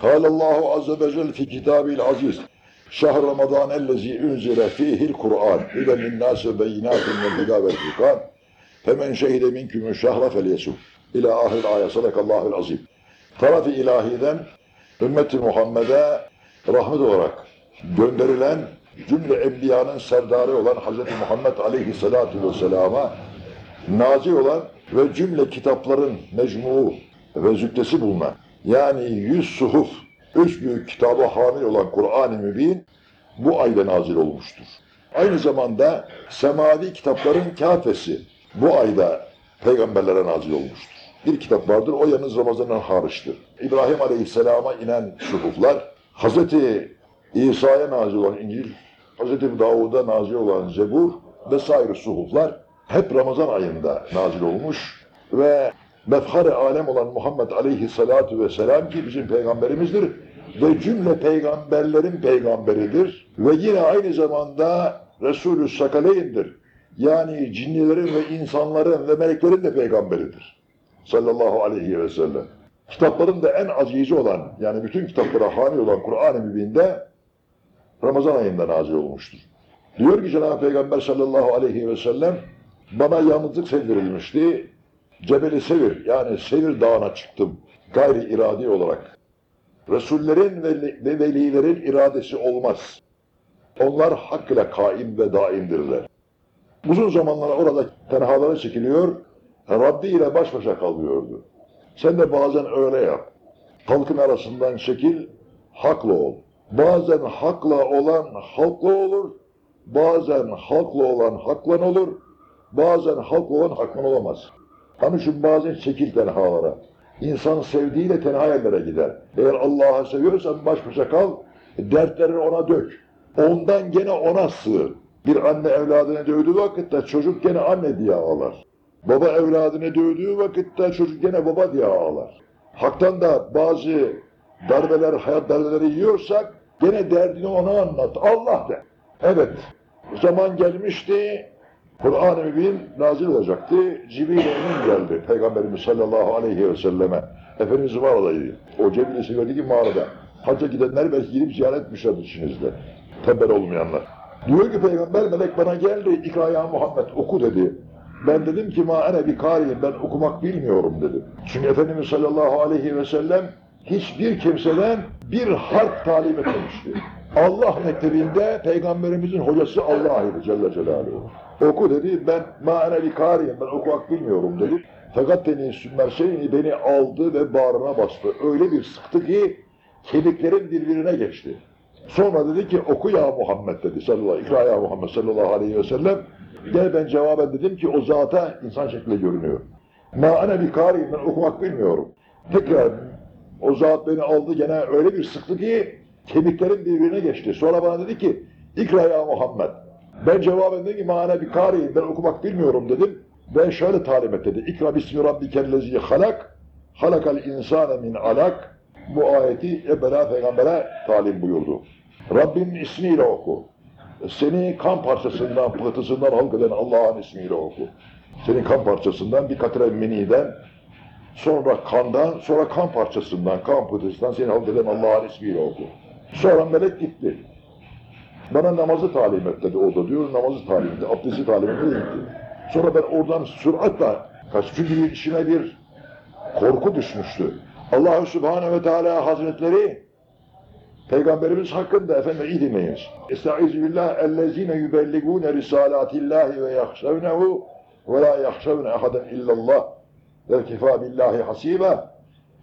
قال الله عز وجل في كتابه العزيز شهر رمضان الذي أنزل فيه القرآن هدى للناس وبينات من الهدى والفرقان فمن شهد منكم الشهر فليسم إلى آخر الآية صدق الله العظيم taraf-ı ilahiden ümmeti Muhammed'e rahmet olarak gönderilen cümle enbiyanın serdarı olan Hz. Muhammed aleyhissalatu vesselama nazil olan ve cümle kitapların mecmuu ve züktesi bulunan yani yüz suhuf, üç büyük kitaba hamil olan Kur'an-ı Mübin bu ayda nazil olmuştur. Aynı zamanda semavi kitapların kafesi bu ayda peygamberlere nazil olmuştur. Bir kitap vardır, o yalnız Ramazan'dan hariçtir. İbrahim Aleyhisselam'a inen suhuflar, Hz. İsa'ya nazil olan İncil, Hz. Davud'a nazil olan Zebur vesaire suhuflar hep Ramazan ayında nazil olmuş ve mefhar-ı alem olan Muhammed Aleyhisselatu Vesselam ki bizim peygamberimizdir ve cümle peygamberlerin peygamberidir ve yine aynı zamanda Resulü Sakaleyn'dir. Yani cinnilerin ve insanların ve meleklerin de peygamberidir. Sallallahu aleyhi ve sellem. Kitapların da en azizi olan, yani bütün kitaplara hamil olan Kur'an-ı Mübin'de Ramazan ayında nazil olmuştur. Diyor ki Cenab-ı Peygamber sallallahu aleyhi ve sellem, bana yalnızlık sevdirilmişti. Cebeli Sevir, yani Sevir Dağı'na çıktım gayri iradi olarak. Resullerin ve, ve velilerin iradesi olmaz. Onlar hak ile kaim ve daimdirler. Uzun zamanlar orada tenhalara çekiliyor, Rabbi ile baş başa kalıyordu. Sen de bazen öyle yap. Halkın arasından çekil, haklı ol. Bazen hakla olan halkla olur, bazen halkla olan haklan olur, bazen halkla olan haklan olamaz. Onun için bazen çekil tenhalara. İnsan sevdiğiyle tenha yerlere gider. Eğer Allah'ı seviyorsan baş başa kal, dertlerini ona dök. Ondan gene ona sığır. Bir anne evladını dövdüğü vakitte çocuk gene anne diye ağlar. Baba evladını dövdüğü vakitte çocuk gene baba diye ağlar. Hak'tan da bazı darbeler, hayat darbeleri yiyorsak gene derdini ona anlat. Allah de. Evet, zaman gelmişti, Kur'an-ı Mübin nazil olacaktı. Cibril Emin geldi Peygamberimiz sallallahu aleyhi ve selleme. Efendimiz mağaradaydı. O Cebri Sever'deki mağarada. Hacca gidenler belki gidip ziyaret etmişlerdir içinizde. Tembel olmayanlar. Diyor ki Peygamber melek bana geldi. İkra ya Muhammed oku dedi. Ben dedim ki ma ene bir kariyim ben okumak bilmiyorum dedim. Çünkü Efendimiz sallallahu aleyhi ve sellem hiçbir kimseden bir harf talim etmemişti. Allah mektebinde peygamberimizin hocası Allah'ıydı Celle Celaluhu. Oku dedi ben ma ene bir kariyim ben okumak bilmiyorum dedi. Fakat beni Sümmerseyni beni aldı ve bağrına bastı. Öyle bir sıktı ki kemiklerim birbirine geçti. Sonra dedi ki oku ya Muhammed dedi sallallahu ikra ya Muhammed sallallahu aleyhi ve sellem. Gel ben cevaben dedim ki o zata insan şekli görünüyor. Ma ana bir kariyim ben okumak bilmiyorum. Tekrar o zat beni aldı gene öyle bir sıktı ki kemiklerim birbirine geçti. Sonra bana dedi ki ikra ya Muhammed. Ben cevaben dedim ki ma ana bir kariyim ben okumak bilmiyorum dedim. Ve şöyle talim et dedi. İkra bismi rabbikellezi halak. Halakal insane min alak. Bu ayeti Ebela Peygamber'e talim buyurdu. Rabbinin ismiyle oku. Seni kan parçasından, pıhtısından halk eden Allah'ın ismiyle oku. Senin kan parçasından, bir katre miniden, sonra kandan, sonra kan parçasından, kan pıhtısından seni halk eden Allah'ın ismiyle oku. Sonra melek gitti. Bana namazı talim et dedi orada diyor, namazı talim etti, abdesti talim etti. Sonra ben oradan süratle kaç, çünkü içime bir korku düşmüştü. Allah-u Sübhanehu ve Teala Hazretleri Peygamberimiz hakkında efendim iyi dinleyiniz. Estaizu billah ellezine yübelligune risalatillahi ve yahşevnehu ve la yahşevne ahaden illallah ve kifâ billahi.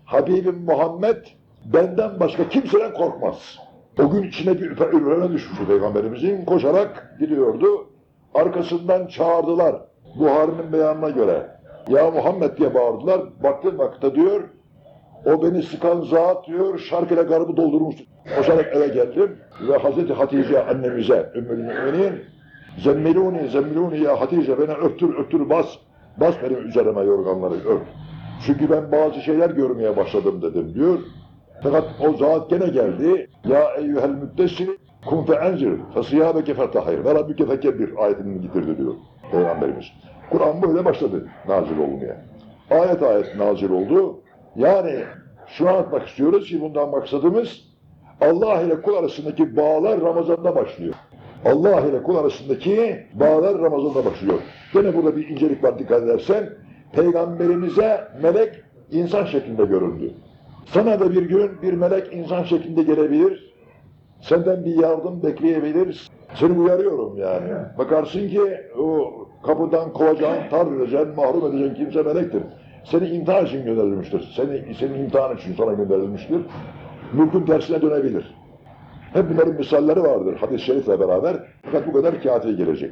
Habibim Muhammed benden başka kimseden korkmaz. O gün içine bir ürperme düşmüştü Peygamberimizin. Koşarak gidiyordu. Arkasından çağırdılar. Buhari'nin beyanına göre. Ya Muhammed diye bağırdılar. Baktım vakitte diyor. O beni sıkan zat diyor, şark ile garibı doldurmuştu. Koşarak eve geldim ve Hazreti Hatice annemize, Ümmül Müminin, Zemmiluni, zemmiluni ya Hatice beni öptür, öptür bas, bas benim üzerime yorganları öp. Çünkü ben bazı şeyler görmeye başladım dedim diyor. Fakat o zat gene geldi. Ya eyyuhel müddessir kun fe enzir fesiyâbeke fetahir ve rabbike fekebbir ayetini getirdi diyor Peygamberimiz. Kur'an böyle başladı nazil olmaya. Ayet ayet nazil oldu. Yani Şunu anlatmak istiyoruz ki bundan maksadımız Allah ile kul arasındaki bağlar Ramazan'da başlıyor. Allah ile kul arasındaki bağlar Ramazan'da başlıyor. Gene burada bir incelik var dikkat edersen. Peygamberimize melek insan şeklinde göründü. Sana da bir gün bir melek insan şeklinde gelebilir. Senden bir yardım bekleyebilir. Seni uyarıyorum yani. Bakarsın ki o kapıdan kovacağın, tar edeceğin, mahrum edeceğin kimse melektir. Seni imtihan için gönderilmiştir. Seni, senin imtihan için sana gönderilmiştir. Mülkün tersine dönebilir. Hep bunların misalleri vardır hadis-i şerifle beraber. Fakat bu kadar kâfi gelecek.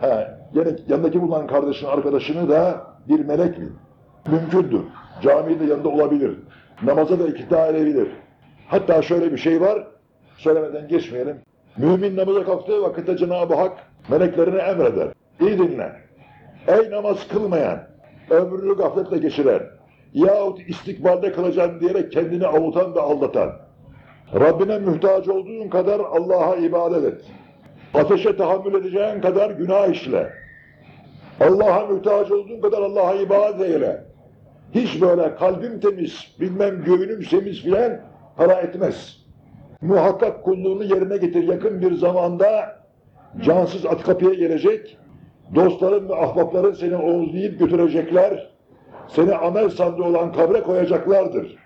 He, yani yanındaki bulunan kardeşin, arkadaşını da bir melek mi? Mümkündür. Camide yanında olabilir. Namaza da ikna edebilir. Hatta şöyle bir şey var, söylemeden geçmeyelim. Mümin namaza kalktığı vakitte Cenab-ı Hak meleklerine emreder. İyi dinle. Ey namaz kılmayan, ömrünü gafletle geçiren, yahut istikbalde kılacağım diyerek kendini avutan ve aldatan, Rabbine muhtaç olduğun kadar Allah'a ibadet et. Ateşe tahammül edeceğin kadar günah işle. Allah'a muhtaç olduğun kadar Allah'a ibadet eyle. Hiç böyle kalbim temiz, bilmem göğünüm semiz filan para etmez. Muhakkak kulluğunu yerine getir. Yakın bir zamanda cansız at kapıya gelecek. Dostların ve ahbapların seni oğuzlayıp götürecekler. Seni amel sandığı olan kabre koyacaklardır.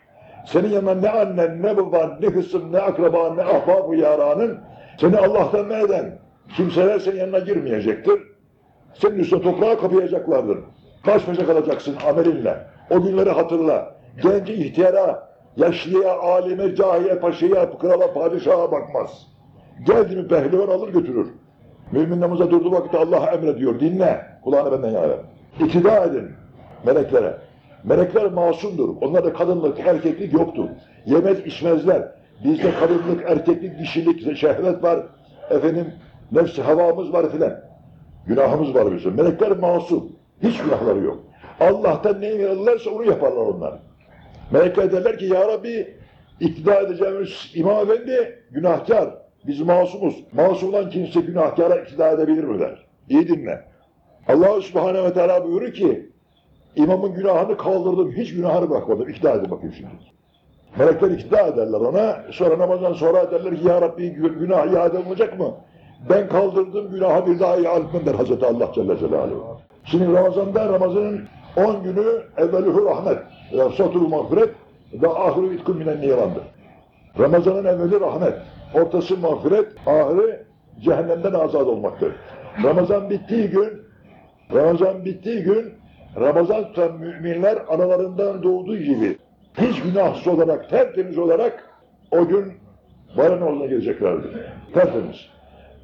Senin yanına ne annen, ne baban, ne hısım, ne akraban, ne ahbab-ı yaranın seni Allah'tan men kimseler senin yanına girmeyecektir. Senin üstüne toprağa kapayacaklardır. Baş başa kalacaksın amelinle. O günleri hatırla. Genci ihtiyara, yaşlıya, alime, cahiye, paşaya, krala, padişaha bakmaz. Geldi mi pehlivan alır götürür. Mümin namaza durduğu vakitte Allah emrediyor. Dinle. Kulağını benden yana ver. İktida edin meleklere. Melekler masumdur. Onlarda kadınlık, erkeklik yoktur. Yemez içmezler. Bizde kadınlık, erkeklik, dişilik, şehvet var. Efendim, nefsi havamız var filan. Günahımız var bizim. Melekler masum. Hiç günahları yok. Allah'tan ne verirlerse onu yaparlar onlar. Melekler derler ki Ya Rabbi iktidar edeceğimiz İmam Efendi günahkar. Biz masumuz. Masum olan kimse günahkara iktidar edebilir mi der. İyi dinle. Allah Subhanahu ve Teala buyurur ki İmamın günahını kaldırdım, hiç günahını bırakmadım. İkna edin bakayım şimdi. Melekler ikna ederler ona, sonra namazdan sonra derler ki Ya Rabbi günah iade olacak mı? Ben kaldırdım günahı bir daha iade der Hazreti Allah Celle Celaluhu. Şimdi Ramazan'da Ramazan'ın 10 günü evvelühü rahmet, yani sotul mağfiret ve ahırı itkun minen nirandır. Ramazan'ın evveli rahmet, ortası mağfiret, ahırı cehennemden azad olmaktır. Ramazan bittiği gün, Ramazan bittiği gün Ramazan tutan müminler analarından doğduğu gibi hiç günahsız olarak, tertemiz olarak o gün barın oluna geleceklerdir. Tertemiz.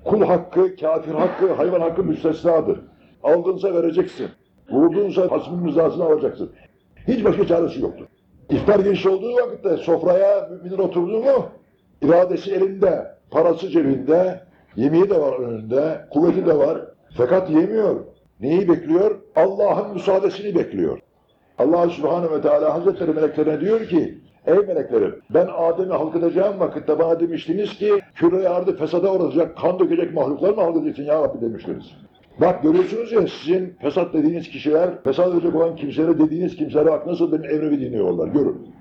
Kul hakkı, kafir hakkı, hayvan hakkı müstesnadır. Aldınsa vereceksin. Vurdunsa hasmın rızasını alacaksın. Hiç başka çaresi yoktur. İftar geçiş olduğu vakitte sofraya müminin oturduğu mu iradesi elinde, parası cebinde, yemeği de var önünde, kuvveti de var. Fakat yemiyor. Neyi bekliyor? Allah'ın müsaadesini bekliyor. Allah Subhanahu ve Teala Hazretleri meleklerine diyor ki, Ey meleklerim, ben Adem'i halk edeceğim vakitte bana demiştiniz ki, küre ardı fesada uğratacak, kan dökecek mahluklar mı halk edeceksin ya Rabbi demiştiniz. Bak görüyorsunuz ya sizin fesat dediğiniz kişiler, fesat edecek olan kimselere dediğiniz kimselere bak nasıl benim emrimi dinliyorlar, görün.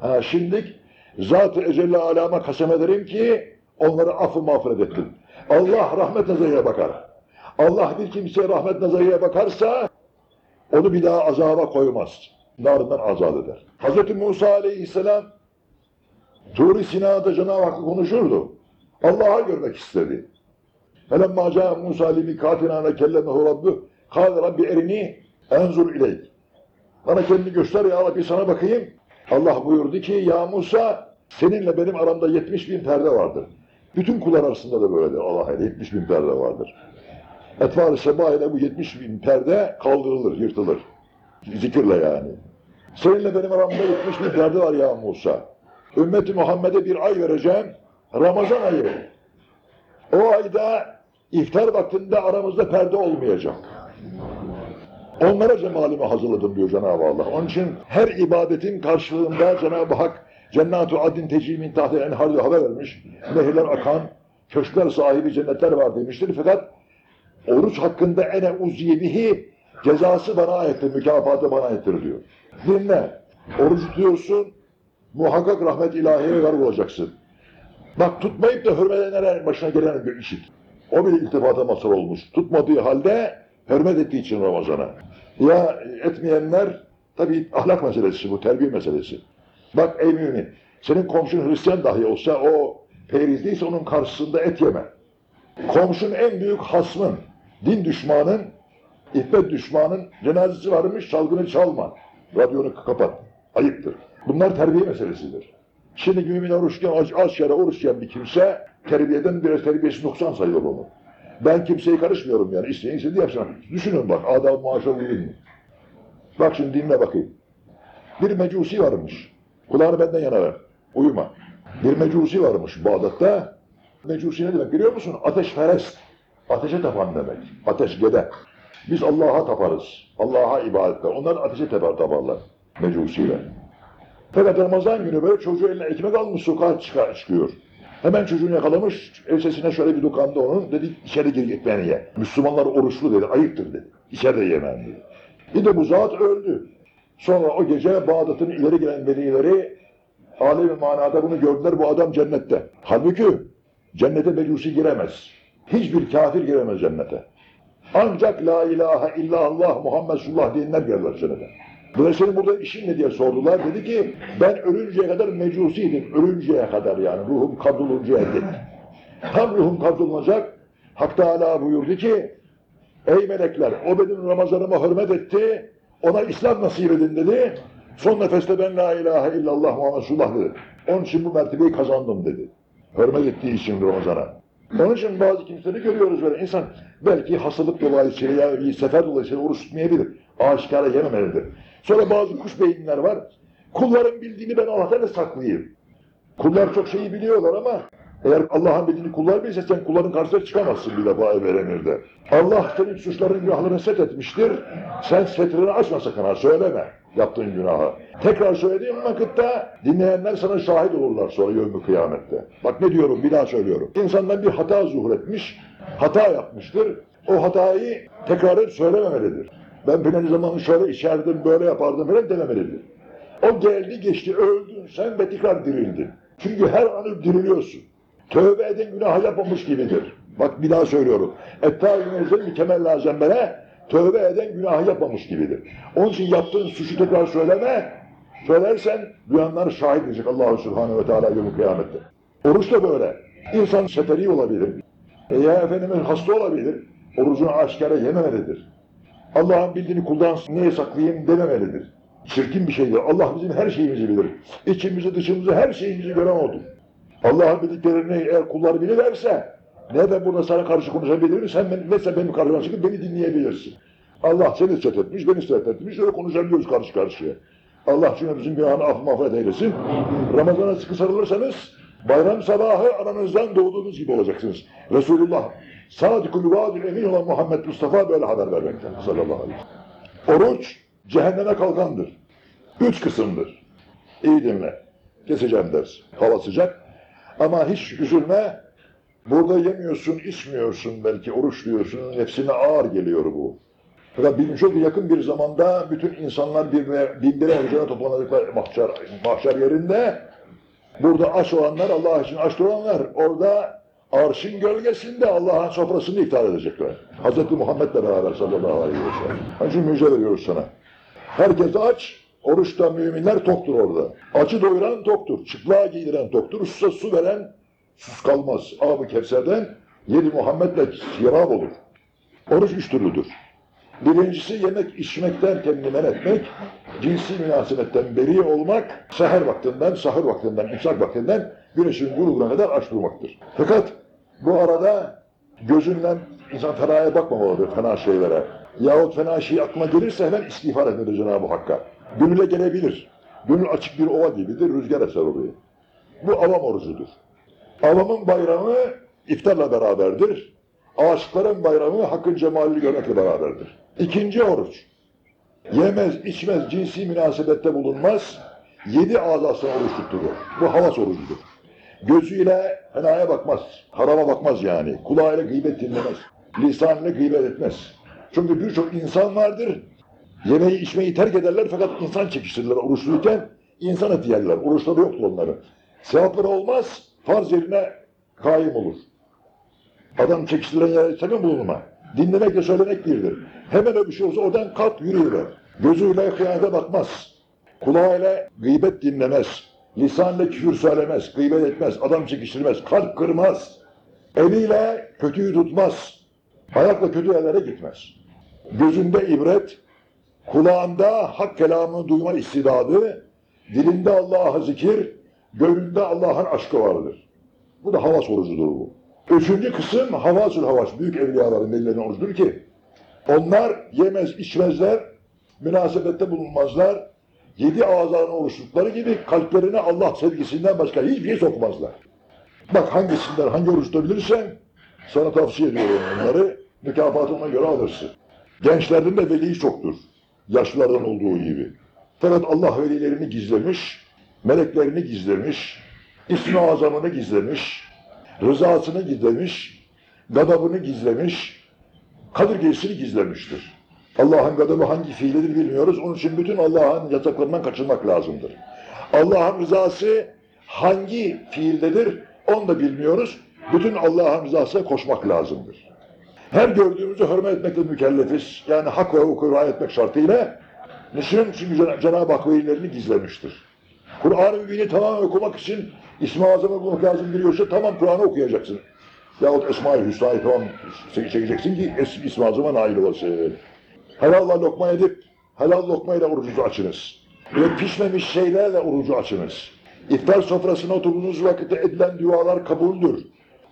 Ha şimdi Zat-ı Ecelle Alâma kasem ederim ki, onları affı mağfiret ettin. Allah rahmet nazarıyla bakar. Allah bir kimseye rahmet nazarıyla bakarsa onu bir daha azaba koymaz. Narından azat eder. Hz. Musa aleyhisselam Tur-i Sina'da Cenab-ı konuşurdu. Allah'a görmek istedi. Felemma câ Musa limikatina ve kellemehu rabbu kâle rabbi erini enzur ileyk. Bana kendini göster ya Rabbi sana bakayım. Allah buyurdu ki ya Musa seninle benim aramda 70 bin perde vardır. Bütün kullar arasında da böyledir. Allah'a 70 bin perde vardır. Etvar-ı Seba ile bu 70 bin perde kaldırılır, yırtılır. Zikirle yani. Seninle benim aramda 70 bin perde var ya Musa. Ümmeti Muhammed'e bir ay vereceğim. Ramazan ayı. O ayda iftar vaktinde aramızda perde olmayacak. Onlara cemalimi hazırladım diyor Cenab-ı Allah. Onun için her ibadetin karşılığında Cenab-ı Hak Cennet-u Adin tecimin tahtil enhar diye haber vermiş. Nehirler akan, köşkler sahibi cennetler var demiştir. Fakat oruç hakkında ene uziyebihi cezası bana aittir, mükafatı bana aittir diyor. Dinle. Oruç tutuyorsun, muhakkak rahmet ilahiye garip olacaksın. Bak tutmayıp da hürmet edenlerin başına gelen bir işit. O bile iltifata mazhar olmuş. Tutmadığı halde hürmet ettiği için Ramazan'a. Ya etmeyenler tabii ahlak meselesi bu, terbiye meselesi. Bak ey mümin, senin komşun Hristiyan dahi olsa o perizliyse onun karşısında et yeme. Komşun en büyük hasmın, din düşmanın, iffet düşmanın cenazesi varmış, çalgını çalma. Radyonu kapat. Ayıptır. Bunlar terbiye meselesidir. Şimdi mümin oruçken aç, aç yere oruç bir kimse terbiyeden biraz terbiyesi noksan sayılır onu. Ben kimseye karışmıyorum yani. İsteyen istediği yapsın. Düşünün bak adam maaşa uygun mu? Bak şimdi dinle bakayım. Bir mecusi varmış. Kulağını benden yana ver. Uyuma. Bir mecusi varmış Bağdat'ta. Mecusi ne demek biliyor musun? Ateşperest. Ateşe tapan demek. Ateş gede. Biz Allah'a taparız. Allah'a ibadet eder. Onlar ateşe tapar taparlar. Mecusiler. Fakat Ramazan günü böyle çocuğu eline ekmek almış sokağa çıkar, çıkıyor. Hemen çocuğunu yakalamış, ensesine şöyle bir dokandı onun, dedi içeri gir ekmeğini ye. Müslümanlar oruçlu dedi, ayıptır dedi. İçeride yemem dedi. Bir de bu zat öldü. Sonra o gece Bağdat'ın ileri gelen velileri alemi manada bunu gördüler, bu adam cennette. Halbuki cennete mecusi giremez. Hiçbir kafir giremez cennete. Ancak la ilahe illallah Muhammed Sullah diyenler gelirler cennete. Dolayısıyla burada işin ne diye sordular. Dedi ki ben ölünceye kadar mecusiydim. Ölünceye kadar yani ruhum kabzoluncaya dek. Tam ruhum kabzolunacak. Hak Teala buyurdu ki ey melekler o benim Ramazanıma hürmet etti. Ona İslam nasip edin dedi. Son nefeste ben la ilahe illallah Muhammed Sullah dedi. Onun için bu mertebeyi kazandım dedi. Hürmet ettiği için Ramazan'a. Onun için bazı kimseleri görüyoruz böyle. İnsan belki hastalık dolayısıyla ya bir sefer dolayısıyla oruç tutmayabilir. Aşikara yememelidir. Sonra bazı kuş beyinler var. Kulların bildiğini ben Allah'tan saklayayım. Kullar çok şeyi biliyorlar ama eğer Allah'ın bildiğini kullar bilse sen kulların karşısına çıkamazsın bir defa evvel emirde. Allah senin suçların günahlarını set etmiştir. Sen setrini açma sakın ha söyleme yaptığın günahı. Tekrar söylediğim vakitte dinleyenler sana şahit olurlar sonra yevmi kıyamette. Bak ne diyorum bir daha söylüyorum. İnsandan bir hata zuhur etmiş, hata yapmıştır. O hatayı tekrar söylememelidir. Ben filan zaman şöyle içerdim, böyle yapardım falan dememelidir. O geldi geçti, öldün sen ve tekrar dirildin. Çünkü her an diriliyorsun. Tövbe eden günah yapmamış gibidir. Bak bir daha söylüyorum. Ettâ-i mükemmel lazembele tövbe eden günah yapmamış gibidir. Onun için yaptığın suçu tekrar söyleme. Söylersen duyanlar şahit edecek Allah-u Subhanahu ve Teala günü kıyamette. Oruç da böyle. İnsan seferi olabilir. E ya Efendimiz hasta olabilir. Orucunu aşikara yememelidir. Allah'ın bildiğini kuldan niye saklayayım dememelidir. Çirkin bir şeydir. Allah bizim her şeyimizi bilir. İçimizi dışımızı her şeyimizi gören odur. Allah'ın bildiklerini eğer kullar biliverse ne ben burada sana karşı konuşabilirim sen ben, mesela benim karşıma çıkıp beni dinleyebilirsin. Allah seni etmiş, beni etmiş, öyle konuşabiliyoruz karşı karşıya. Allah cümlemizin günahını af mağfiret eylesin. Ramazan'a sıkı sarılırsanız bayram sabahı aranızdan doğduğunuz gibi olacaksınız. Resulullah Sadıkul Vadil Emin olan Muhammed Mustafa böyle haber vermekte sallallahu aleyhi ve sellem. Oruç cehenneme kalkandır. Üç kısımdır. İyi dinle. Keseceğim ders. Hava sıcak. Ama hiç üzülme. Burada yemiyorsun, içmiyorsun belki, oruç diyorsun. Nefsine ağır geliyor bu. Fakat bir çok yakın bir zamanda bütün insanlar birbirine, birbirine hücreye toplanacaklar mahşer, mahşer yerinde. Burada aç olanlar, Allah için aç olanlar orada arşın gölgesinde Allah'ın sofrasını iftar edecekler. Hz. Muhammed'le beraber sallallahu aleyhi ve sellem. İçin müjde veriyoruz sana. Herkes aç, oruçta müminler toktur orada. Açı doyuran toktur, çıplığa giydiren toktur, susa su veren sus kalmaz. Ab-ı Kevser'den yedi Muhammed'le sirab olur. Oruç üç türlüdür. Birincisi yemek içmekten kendini men etmek, cinsi münasebetten beri olmak, seher vaktinden, sahur vaktinden, imsak vaktinden güneşin gururuna kadar aç durmaktır. Fakat bu arada gözünden insan fenaya bakmamalıdır, fena şeylere. Yahut fena şey aklına gelirse hemen istiğfar etmelidir Cenab-ı Hakk'a. Gönüle gelebilir. Gönül açık bir ova gibidir, rüzgar eser orayı. Bu avam orucudur. Avamın bayramı iftarla beraberdir. Aşıkların bayramı hakkın cemalini görmekle beraberdir. İkinci oruç. Yemez, içmez, cinsi münasebette bulunmaz. Yedi azasına oruç tutturur. Bu havas orucudur. Gözüyle fenaya bakmaz. Harama bakmaz yani. Kulağıyla gıybet dinlemez. Lisanıyla gıybet etmez. Çünkü birçok insan vardır. Yemeği içmeyi terk ederler fakat insan çekiştirirler oruçluyken. insan eti yerler. Oruçları yoktu onların. Sevapları olmaz, farz yerine kaim olur. Adam çekiştiren yere sakın bulunma. Dinlemekle söylemek birdir. Hemen öyle bir şey olsa oradan kalk yürüyüver. Gözüyle hıyanete bakmaz. Kulağıyla gıybet dinlemez. Lisanla küfür söylemez. Gıybet etmez. Adam çekiştirmez. Kalp kırmaz. Eliyle kötüyü tutmaz. Ayakla kötü yerlere gitmez. Gözünde ibret, kulağında hak kelamını duyma istidadı, dilinde Allah'a zikir, gönlünde Allah'ın aşkı vardır. Bu da havas orucudur bu. Üçüncü kısım havasül havas. Büyük evliyaların belirlenen oruçtur ki onlar yemez içmezler, münasebette bulunmazlar. Yedi azanı oruçlukları gibi kalplerine Allah sevgisinden başka hiçbir şey sokmazlar. Bak hangisinden hangi oruç tutabilirsen sana tavsiye ediyorum onları. Mükafatına göre alırsın. Gençlerin de veli çoktur. Yaşlılardan olduğu gibi. Fakat Allah velilerini gizlemiş, meleklerini gizlemiş, ismi azamını gizlemiş, rızasını gizlemiş, gadabını gizlemiş, kadirgesini gizlemiştir. Allah'ın gadabı hangi fiilidir bilmiyoruz. Onun için bütün Allah'ın yasaklarından kaçınmak lazımdır. Allah'ın rızası hangi fiildedir onu da bilmiyoruz. Bütün Allah'ın rızasına koşmak lazımdır. Her gördüğümüzü hürmet etmekle mükellefiz. Yani hak ve hukuku riayet etmek şartıyla. Niçin? Çünkü Cenab- Cenab-ı Hak velilerini gizlemiştir. Kur'an-ı Mübin'i tamamen okumak için İsmi Azam'ı okumak lazım biliyorsa tamam Kur'an'ı okuyacaksın. Yahut Esma-i Hüsna'yı tamam çekeceksin ki İsmi Azam'a nail olasın. Helalla lokma edip helal lokmayla orucunuzu açınız. Ve pişmemiş şeylerle orucu açınız. İftar sofrasına oturduğunuz vakitte edilen dualar kabuldür.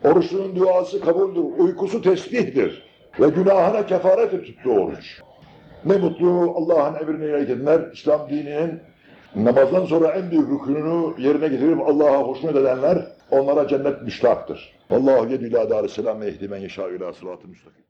Oruçlunun duası kabuldür. Uykusu tesbihtir. Ve günahına kefarettir tuttuğu oruç. Ne mutlu Allah'ın emrine riayet edenler, İslam dininin namazdan sonra en büyük rükününü yerine getirip Allah'a hoşnut edenler, onlara cennet müştaktır. Allahu yedü ila darisselam ve yehdi men yeşâ ila sıratı müstakim.